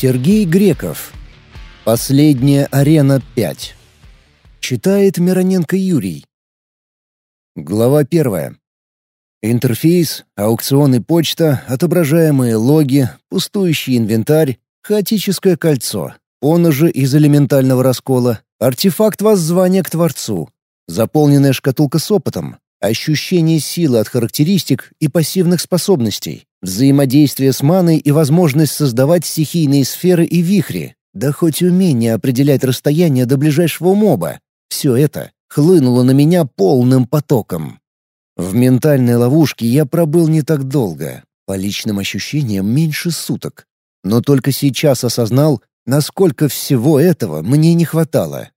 Сергей Греков. Последняя арена 5. Читает Мироненко Юрий. Глава первая. Интерфейс, аукцион и почта, отображаемые логи, пустующий инвентарь, хаотическое кольцо, поножи из элементального раскола, артефакт воззвания к Творцу, заполненная шкатулка с опытом, ощущение силы от характеристик и пассивных способностей, взаимодействие с маной и возможность создавать стихийные сферы и вихри, да хоть умение определять расстояние до ближайшего моба. Все это хлынуло на меня полным потоком. В ментальной ловушке я пробыл не так долго, по личным ощущениям меньше суток. Но только сейчас осознал, насколько всего этого мне не хватало.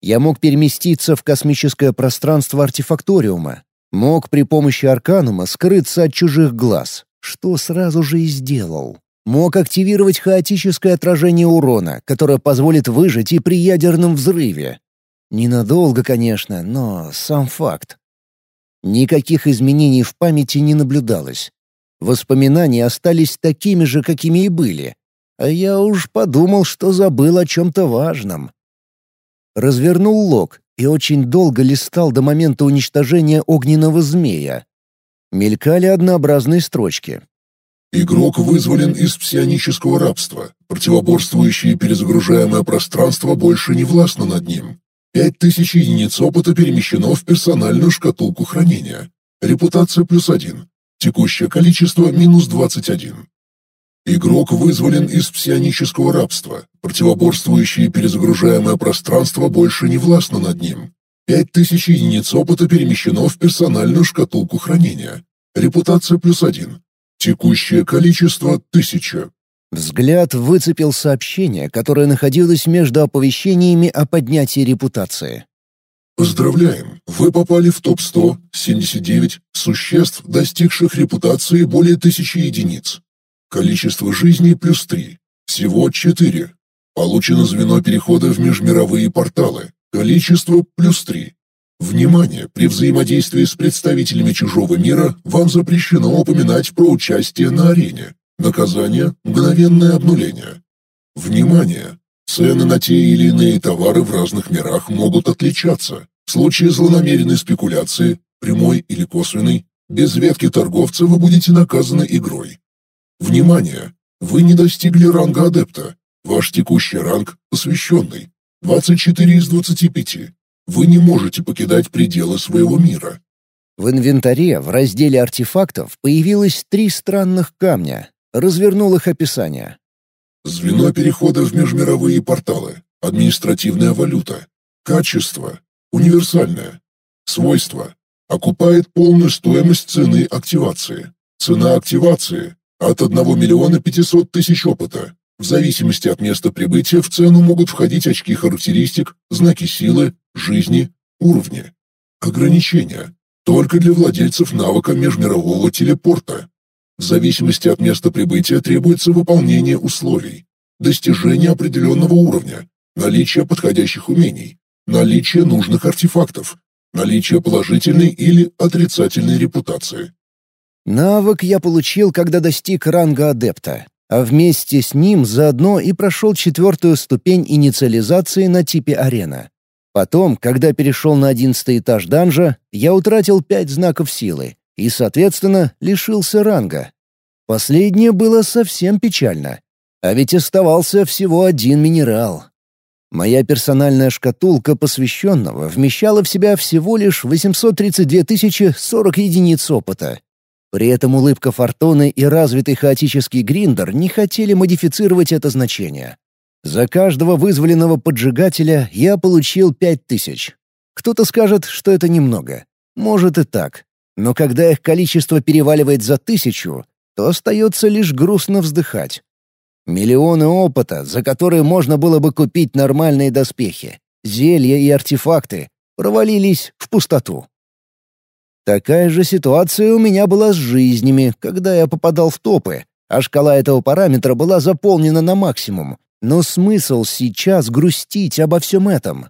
Я мог переместиться в космическое пространство артефакториума, мог при помощи арканума скрыться от чужих глаз, что сразу же и сделал. Мог активировать хаотическое отражение урона, которое позволит выжить и при ядерном взрыве. Ненадолго, конечно, но сам факт. Никаких изменений в памяти не наблюдалось. Воспоминания остались такими же, какими и были. А я уж подумал, что забыл о чем-то важном. Развернул лог и очень долго листал до момента уничтожения огненного змея. Мелькали однообразные строчки. Игрок вызволен из псионического рабства. Противоборствующее перезагружаемое пространство больше не властно над ним. Пять тысяч единиц опыта перемещено в персональную шкатулку хранения. Репутация плюс один. Текущее количество минус двадцать один. Игрок вызволен из псионического рабства. Противоборствующее перезагружаемое пространство больше не властно над ним. Пять тысяч единиц опыта перемещено в персональную шкатулку хранения. Репутация плюс один. Текущее количество — тысяча. Взгляд выцепил сообщение, которое находилось между оповещениями о поднятии репутации. Поздравляем! Вы попали в топ-100 79 существ, достигших репутации более тысячи единиц. Количество жизней плюс 3. Всего 4. Получено звено перехода в межмировые порталы. Количество плюс 3. Внимание! При взаимодействии с представителями чужого мира вам запрещено упоминать про участие на арене. Наказание – мгновенное обнуление. Внимание! Цены на те или иные товары в разных мирах могут отличаться. В случае злонамеренной спекуляции, прямой или косвенной, без ветки торговца вы будете наказаны игрой. Внимание! Вы не достигли ранга адепта. Ваш текущий ранг – посвященный. 24 из 25. Вы не можете покидать пределы своего мира. В инвентаре в разделе артефактов появилось три странных камня, развернул их описание. Звено перехода в межмировые порталы. Административная валюта. Качество. Универсальное. Свойства. Окупает полную стоимость цены активации. Цена активации от 1 миллиона 500 тысяч опыта. В зависимости от места прибытия в цену могут входить очки характеристик, знаки силы, жизни, уровня. Ограничения. Только для владельцев навыка межмирового телепорта. В зависимости от места прибытия требуется выполнение условий, достижение определенного уровня, наличие подходящих умений, наличие нужных артефактов, наличие положительной или отрицательной репутации. Навык я получил, когда достиг ранга адепта, а вместе с ним заодно и прошел четвертую ступень инициализации на типе арена. Потом, когда перешел на одиннадцатый этаж данжа, я утратил пять знаков силы, и, соответственно, лишился ранга. Последнее было совсем печально. А ведь оставался всего один минерал. Моя персональная шкатулка посвященного вмещала в себя всего лишь 832 тысячи 40 единиц опыта. При этом улыбка Фортуны и развитый хаотический гриндер не хотели модифицировать это значение. За каждого вызволенного поджигателя я получил 5000. Кто-то скажет, что это немного. Может и так. Но когда их количество переваливает за тысячу, то остается лишь грустно вздыхать. Миллионы опыта, за которые можно было бы купить нормальные доспехи, зелья и артефакты, провалились в пустоту. Такая же ситуация у меня была с жизнями, когда я попадал в топы, а шкала этого параметра была заполнена на максимум. Но смысл сейчас грустить обо всем этом?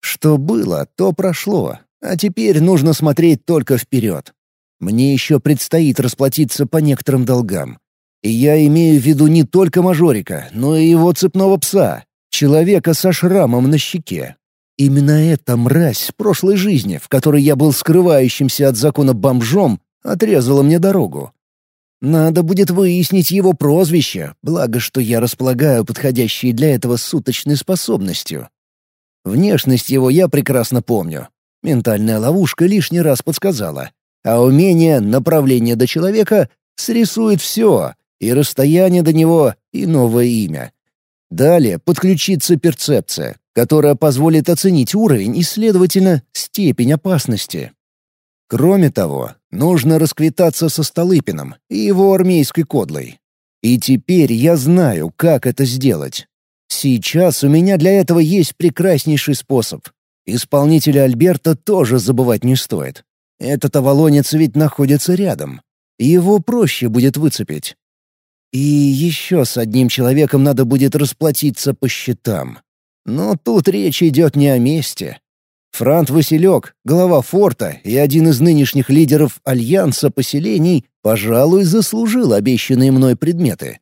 Что было, то прошло, а теперь нужно смотреть только вперед. Мне еще предстоит расплатиться по некоторым долгам. И я имею в виду не только Мажорика, но и его цепного пса, человека со шрамом на щеке. Именно эта мразь прошлой жизни, в которой я был скрывающимся от закона бомжом, отрезала мне дорогу. Надо будет выяснить его прозвище, благо что я располагаю подходящей для этого суточной способностью. Внешность его я прекрасно помню. Ментальная ловушка лишний раз подсказала. А умение направления до человека срисует все, и расстояние до него, и новое имя. Далее подключится перцепция, которая позволит оценить уровень и, следовательно, степень опасности. Кроме того, нужно расквитаться со Столыпиным и его армейской кодлой. И теперь я знаю, как это сделать. Сейчас у меня для этого есть прекраснейший способ. Исполнителя Альберта тоже забывать не стоит. Этот оволонец ведь находится рядом. Его проще будет выцепить. И еще с одним человеком надо будет расплатиться по счетам. Но тут речь идет не о месте. Франт Василек, глава форта и один из нынешних лидеров Альянса поселений, пожалуй, заслужил обещанные мной предметы.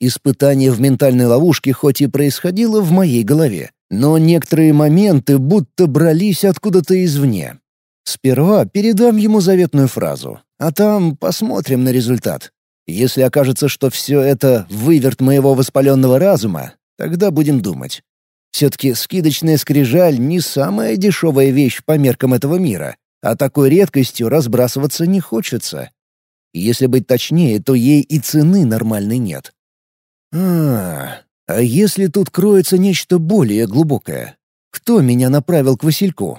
Испытание в ментальной ловушке хоть и происходило в моей голове, но некоторые моменты будто брались откуда-то извне. Сперва передам ему заветную фразу, а там посмотрим на результат. Если окажется, что все это выверт моего воспаленного разума, тогда будем думать. Все-таки скидочная скрижаль не самая дешевая вещь по меркам этого мира, а такой редкостью разбрасываться не хочется. Если быть точнее, то ей и цены нормальной нет. А, а если тут кроется нечто более глубокое? Кто меня направил к Васильку?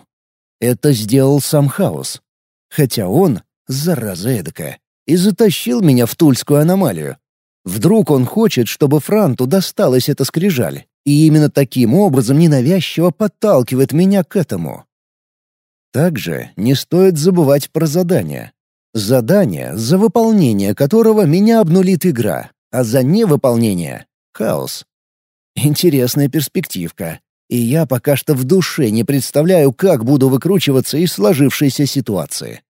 Это сделал сам Хаос. Хотя он, зараза эдакая, и затащил меня в тульскую аномалию. Вдруг он хочет, чтобы Франту досталась эта скрижаль, и именно таким образом ненавязчиво подталкивает меня к этому. Также не стоит забывать про задание. Задание, за выполнение которого меня обнулит игра, а за невыполнение — хаос. Интересная перспективка. И я пока что в душе не представляю, как буду выкручиваться из сложившейся ситуации.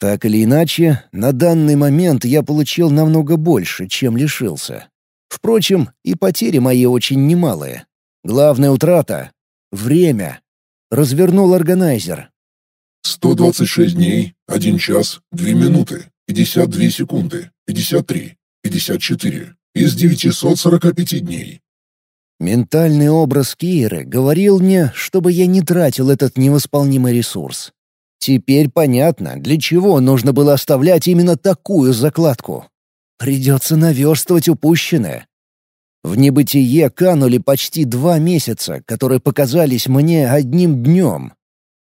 Так или иначе, на данный момент я получил намного больше, чем лишился. Впрочем, и потери мои очень немалые. Главная утрата — время. Развернул органайзер. 126 дней, 1 час, 2 минуты, 52 секунды, 53, 54 из 945 дней. Ментальный образ Киры говорил мне, чтобы я не тратил этот невосполнимый ресурс. Теперь понятно, для чего нужно было оставлять именно такую закладку. Придется наверстывать упущенное. В небытие канули почти два месяца, которые показались мне одним днем.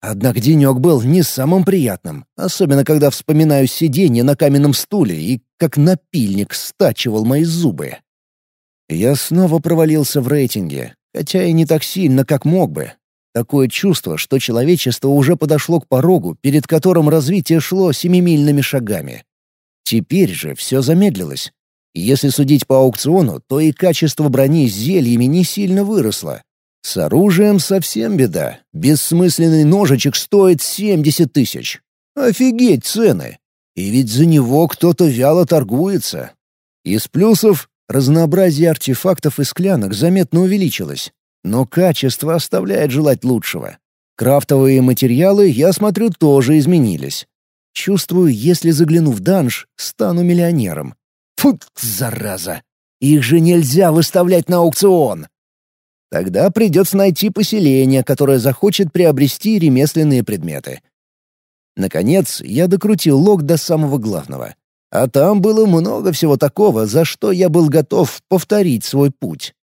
Однако денек был не самым приятным, особенно когда вспоминаю сиденье на каменном стуле и как напильник стачивал мои зубы. Я снова провалился в рейтинге, хотя и не так сильно, как мог бы. Такое чувство, что человечество уже подошло к порогу, перед которым развитие шло семимильными шагами. Теперь же все замедлилось. Если судить по аукциону, то и качество брони с зельями не сильно выросло. С оружием совсем беда. Бессмысленный ножичек стоит 70 тысяч. Офигеть цены! И ведь за него кто-то вяло торгуется. Из плюсов — разнообразие артефактов и склянок заметно увеличилось. Но качество оставляет желать лучшего. Крафтовые материалы, я смотрю, тоже изменились. Чувствую, если загляну в данж, стану миллионером. Фу, зараза! Их же нельзя выставлять на аукцион! Тогда придется найти поселение, которое захочет приобрести ремесленные предметы. Наконец, я докрутил лог до самого главного. А там было много всего такого, за что я был готов повторить свой путь.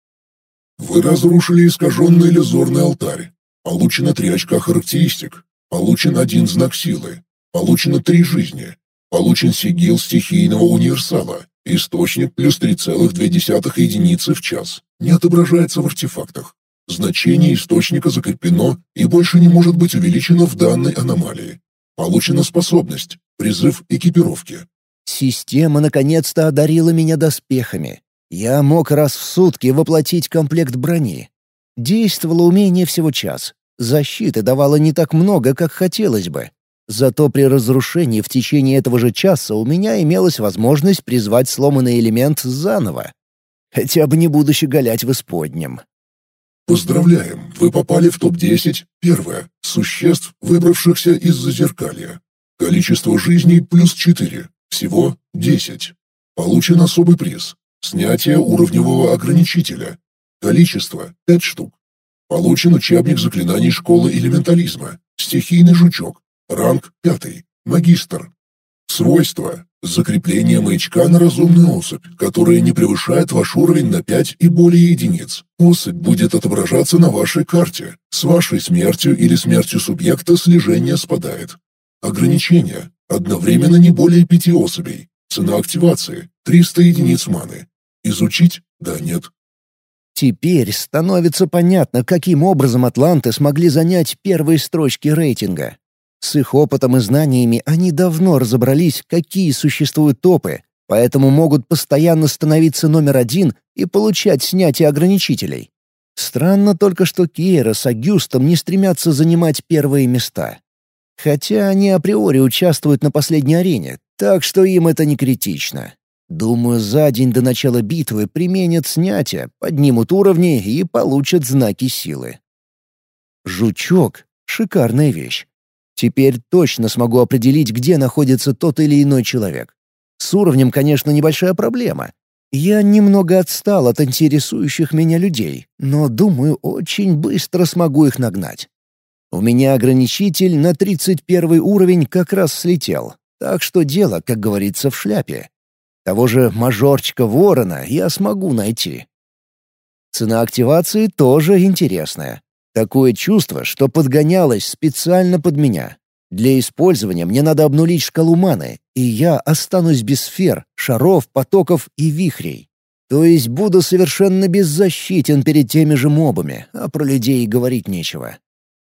Вы разрушили искаженный иллюзорный алтарь. Получено три очка характеристик. Получен один знак силы. Получено три жизни. Получен сигил стихийного универсала. Источник плюс 3,2 единицы в час. Не отображается в артефактах. Значение источника закреплено и больше не может быть увеличено в данной аномалии. Получена способность. Призыв экипировки. Система наконец-то одарила меня доспехами. Я мог раз в сутки воплотить комплект брони. Действовало умение всего час. Защиты давало не так много, как хотелось бы. Зато при разрушении в течение этого же часа у меня имелась возможность призвать сломанный элемент заново. Хотя бы не буду щеголять в исподнем. Поздравляем, вы попали в топ-10. Первое. Существ, выбравшихся из зазеркалья. Количество жизней плюс 4. Всего 10. Получен особый приз. Снятие уровневого ограничителя. Количество 5 штук. Получен учебник заклинаний школы элементализма. Стихийный жучок. Ранг пятый. Магистр. Свойства. Закрепление маячка на разумную особь, которая не превышает ваш уровень на 5 и более единиц. Особь будет отображаться на вашей карте. С вашей смертью или смертью субъекта слежение спадает. Ограничение. Одновременно не более пяти особей. Цена активации – 300 единиц маны. Изучить? Да, нет. Теперь становится понятно, каким образом атланты смогли занять первые строчки рейтинга. С их опытом и знаниями они давно разобрались, какие существуют топы, поэтому могут постоянно становиться номер один и получать снятие ограничителей. Странно только, что Киера с Агюстом не стремятся занимать первые места. Хотя они априори участвуют на последней арене, так что им это не критично. Думаю, за день до начала битвы применят снятие, поднимут уровни и получат знаки силы. Жучок — шикарная вещь. Теперь точно смогу определить, где находится тот или иной человек. С уровнем, конечно, небольшая проблема. Я немного отстал от интересующих меня людей, но, думаю, очень быстро смогу их нагнать. У меня ограничитель на 31 уровень как раз слетел, так что дело, как говорится, в шляпе. Того же мажорчика ворона я смогу найти. Цена активации тоже интересная. Такое чувство, что подгонялось специально под меня. Для использования мне надо обнулить шкалу маны, и я останусь без сфер, шаров, потоков и вихрей. То есть буду совершенно беззащитен перед теми же мобами, а про людей говорить нечего.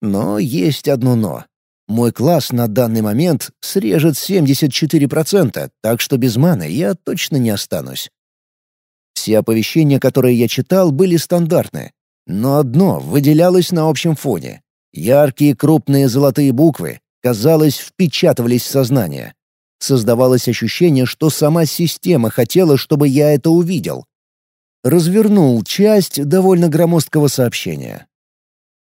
Но есть одно «но». Мой класс на данный момент срежет 74%, так что без маны я точно не останусь. Все оповещения, которые я читал, были стандартны, но одно выделялось на общем фоне. Яркие крупные золотые буквы, казалось, впечатывались в сознание. Создавалось ощущение, что сама система хотела, чтобы я это увидел. Развернул часть довольно громоздкого сообщения.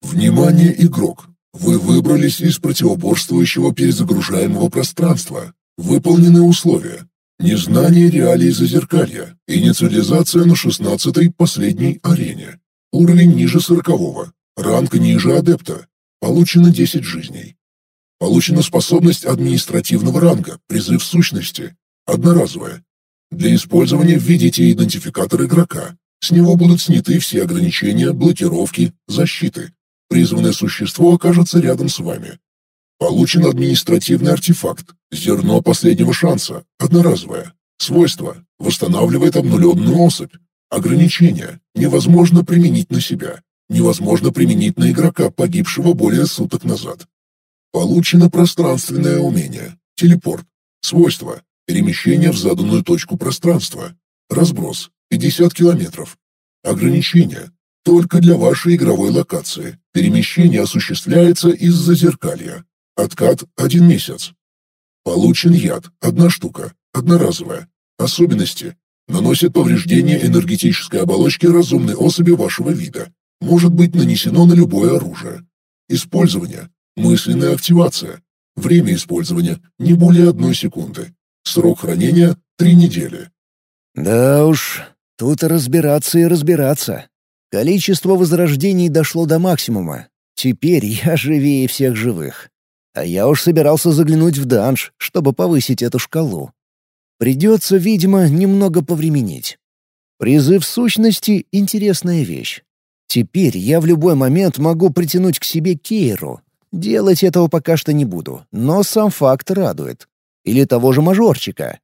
«Внимание, игрок! Вы выбрались из противоборствующего перезагружаемого пространства. Выполнены условия. Незнание реалий зазеркалья. Инициализация на шестнадцатой последней арене. Уровень ниже сорокового. Ранг ниже адепта. Получено 10 жизней. Получена способность административного ранга, призыв сущности. Одноразовая. Для использования введите идентификатор игрока. С него будут сняты все ограничения, блокировки, защиты. Призванное существо окажется рядом с вами. Получен административный артефакт. Зерно последнего шанса. Одноразовое. Свойство. Восстанавливает обнуленную особь. Ограничения невозможно применить на себя, невозможно применить на игрока, погибшего более суток назад. Получено пространственное умение. Телепорт. Свойства. Перемещение в заданную точку пространства. Разброс. 50 километров. Ограничение. Только для вашей игровой локации. Перемещение осуществляется из-за зеркалья. Откат – один месяц. Получен яд – одна штука, одноразовая. Особенности Наносит повреждение энергетической оболочке разумной особи вашего вида. Может быть нанесено на любое оружие. Использование. Мысленная активация. Время использования не более одной секунды. Срок хранения — три недели. Да уж, тут разбираться и разбираться. Количество возрождений дошло до максимума. Теперь я живее всех живых. А я уж собирался заглянуть в данж, чтобы повысить эту шкалу. Придется, видимо, немного повременить. Призыв сущности — интересная вещь. Теперь я в любой момент могу притянуть к себе Кейру. Делать этого пока что не буду, но сам факт радует. Или того же мажорчика.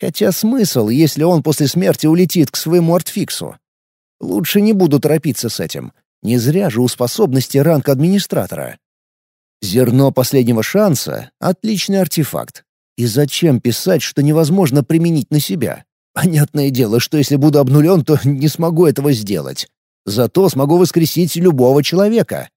Хотя смысл, если он после смерти улетит к своему артфиксу? Лучше не буду торопиться с этим. Не зря же у способности ранг администратора. Зерно последнего шанса — отличный артефакт. И зачем писать, что невозможно применить на себя? Понятное дело, что если буду обнулен, то не смогу этого сделать. Зато смогу воскресить любого человека.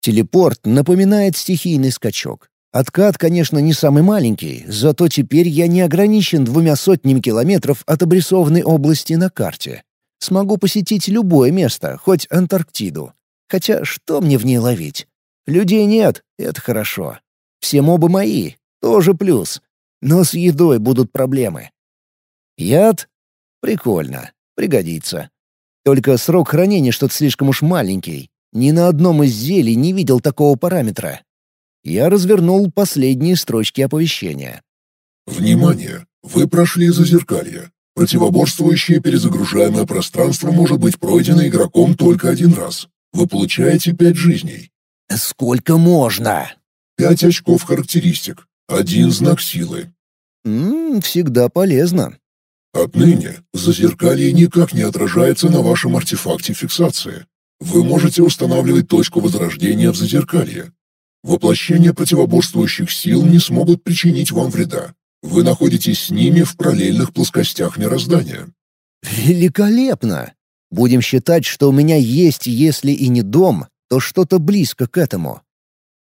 Телепорт напоминает стихийный скачок. Откат, конечно, не самый маленький, зато теперь я не ограничен двумя сотнями километров от обрисованной области на карте. Смогу посетить любое место, хоть Антарктиду. Хотя что мне в ней ловить? Людей нет, это хорошо. Все мобы мои, тоже плюс. Но с едой будут проблемы. Яд? Прикольно, пригодится. Только срок хранения что-то слишком уж маленький. Ни на одном из зелий не видел такого параметра. Я развернул последние строчки оповещения. «Внимание! Вы прошли зазеркалье. Противоборствующее перезагружаемое пространство может быть пройдено игроком только один раз. Вы получаете пять жизней». «Сколько можно?» «Пять очков характеристик. Один знак силы». «Ммм, всегда полезно». «Отныне зазеркалье никак не отражается на вашем артефакте фиксации. Вы можете устанавливать точку возрождения в зазеркалье. Воплощение противоборствующих сил не смогут причинить вам вреда. Вы находитесь с ними в параллельных плоскостях мироздания. Великолепно! Будем считать, что у меня есть, если и не дом, то что-то близко к этому.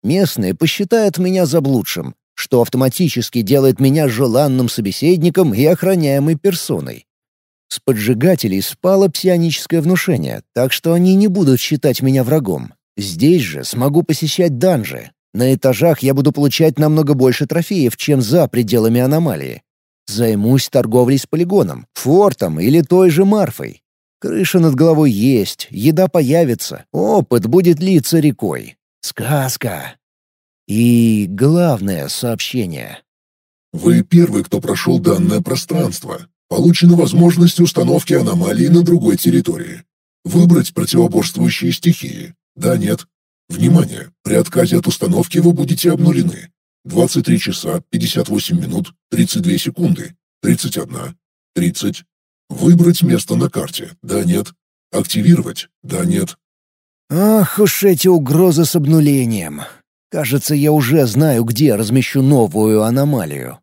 Местные посчитают меня заблудшим, что автоматически делает меня желанным собеседником и охраняемой персоной. С поджигателей спало псионическое внушение, так что они не будут считать меня врагом. Здесь же смогу посещать данжи. На этажах я буду получать намного больше трофеев, чем за пределами аномалии. Займусь торговлей с полигоном, фортом или той же Марфой. Крыша над головой есть, еда появится, опыт будет литься рекой. Сказка. И главное сообщение. Вы первый, кто прошел данное пространство. Получена возможность установки аномалии на другой территории. Выбрать противоборствующие стихии. Да, нет. Внимание! При отказе от установки вы будете обнулены. 23 часа 58 минут 32 секунды 31 30 Выбрать место на карте. Да, нет. Активировать. Да, нет. Ах уж эти угрозы с обнулением. Кажется, я уже знаю, где размещу новую аномалию.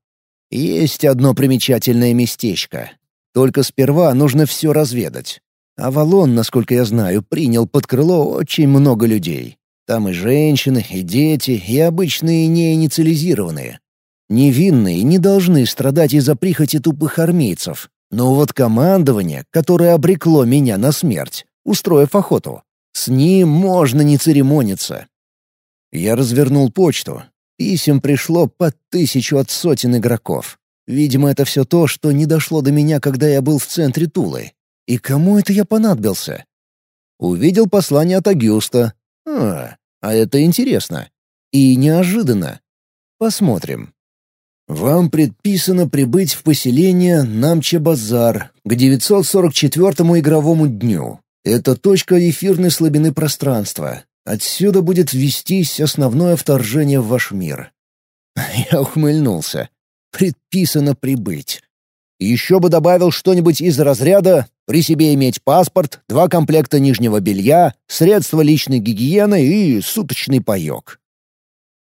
Есть одно примечательное местечко. Только сперва нужно все разведать. Авалон, насколько я знаю, принял под крыло очень много людей. Там и женщины, и дети, и обычные неинициализированные. Невинные не должны страдать из-за прихоти тупых армейцев. Но вот командование, которое обрекло меня на смерть, устроив охоту, с ним можно не церемониться. Я развернул почту. Писем пришло под тысячу от сотен игроков. Видимо, это все то, что не дошло до меня, когда я был в центре Тулы. И кому это я понадобился? Увидел послание от Агюста. А, а это интересно. И неожиданно. Посмотрим. Вам предписано прибыть в поселение Намче-Базар к 944-му игровому дню. Это точка эфирной слабины пространства. Отсюда будет вестись основное вторжение в ваш мир. Я ухмыльнулся. Предписано прибыть. Еще бы добавил что-нибудь из разряда «при себе иметь паспорт, два комплекта нижнего белья, средства личной гигиены и суточный паёк».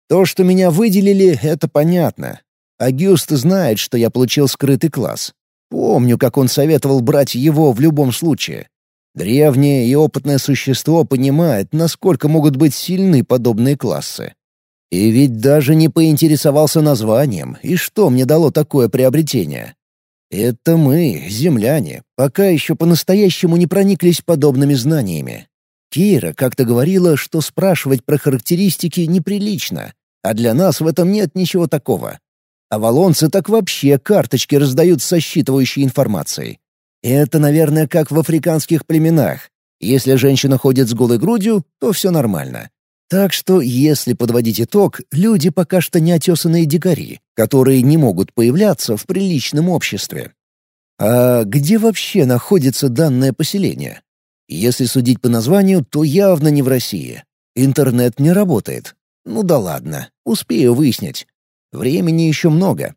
То, что меня выделили, это понятно. Агюст знает, что я получил скрытый класс. Помню, как он советовал брать его в любом случае. Древнее и опытное существо понимает, насколько могут быть сильны подобные классы. И ведь даже не поинтересовался названием, и что мне дало такое приобретение. Это мы, земляне, пока еще по-настоящему не прониклись подобными знаниями. Кира как-то говорила, что спрашивать про характеристики неприлично, а для нас в этом нет ничего такого. А валонцы так вообще карточки раздают со считывающей информацией. Это, наверное, как в африканских племенах. Если женщина ходит с голой грудью, то все нормально. Так что, если подводить итог, люди пока что неотесанные дикари, которые не могут появляться в приличном обществе. А где вообще находится данное поселение? Если судить по названию, то явно не в России. Интернет не работает. Ну да ладно, успею выяснить. Времени еще много.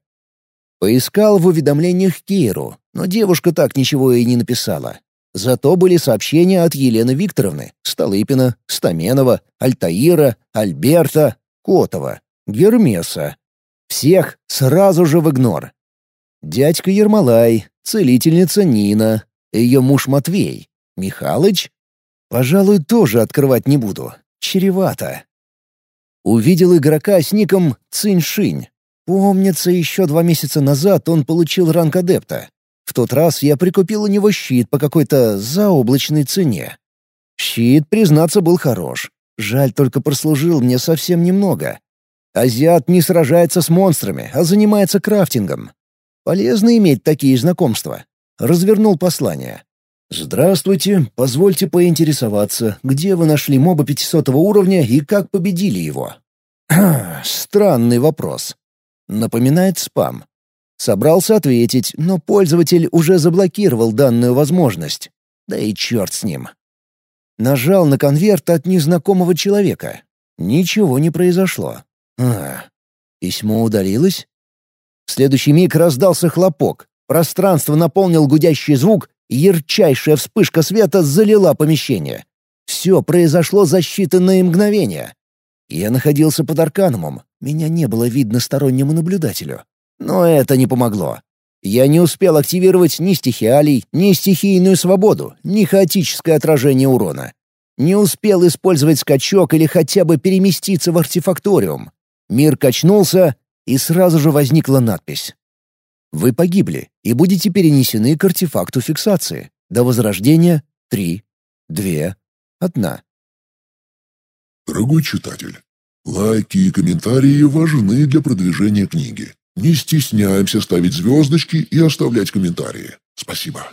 Поискал в уведомлениях Киру, но девушка так ничего и не написала. Зато были сообщения от Елены Викторовны, Столыпина, Стаменова, Альтаира, Альберта, Котова, Гермеса. Всех сразу же в игнор. Дядька Ермолай, целительница Нина, ее муж Матвей, Михалыч. Пожалуй, тоже открывать не буду. Чревато. Увидел игрока с ником Цинь-Шинь. Помнится, еще два месяца назад он получил ранг адепта. В тот раз я прикупил у него щит по какой-то заоблачной цене. Щит, признаться, был хорош. Жаль, только прослужил мне совсем немного. Азиат не сражается с монстрами, а занимается крафтингом. Полезно иметь такие знакомства. Развернул послание. «Здравствуйте, позвольте поинтересоваться, где вы нашли моба 500 уровня и как победили его?» Странный вопрос. Напоминает спам. Собрался ответить, но пользователь уже заблокировал данную возможность. Да и черт с ним. Нажал на конверт от незнакомого человека. Ничего не произошло. А, письмо удалилось? В следующий миг раздался хлопок. Пространство наполнил гудящий звук, Ярчайшая вспышка света залила помещение. Все произошло за считанные мгновения. Я находился под арканумом, меня не было видно стороннему наблюдателю. Но это не помогло. Я не успел активировать ни стихиалий, ни стихийную свободу, ни хаотическое отражение урона. Не успел использовать скачок или хотя бы переместиться в артефакториум. Мир качнулся, и сразу же возникла надпись. Вы погибли и будете перенесены к артефакту фиксации. До возрождения — три, две, одна. Дорогой читатель, лайки и комментарии важны для продвижения книги. Не стесняемся ставить звездочки и оставлять комментарии. Спасибо.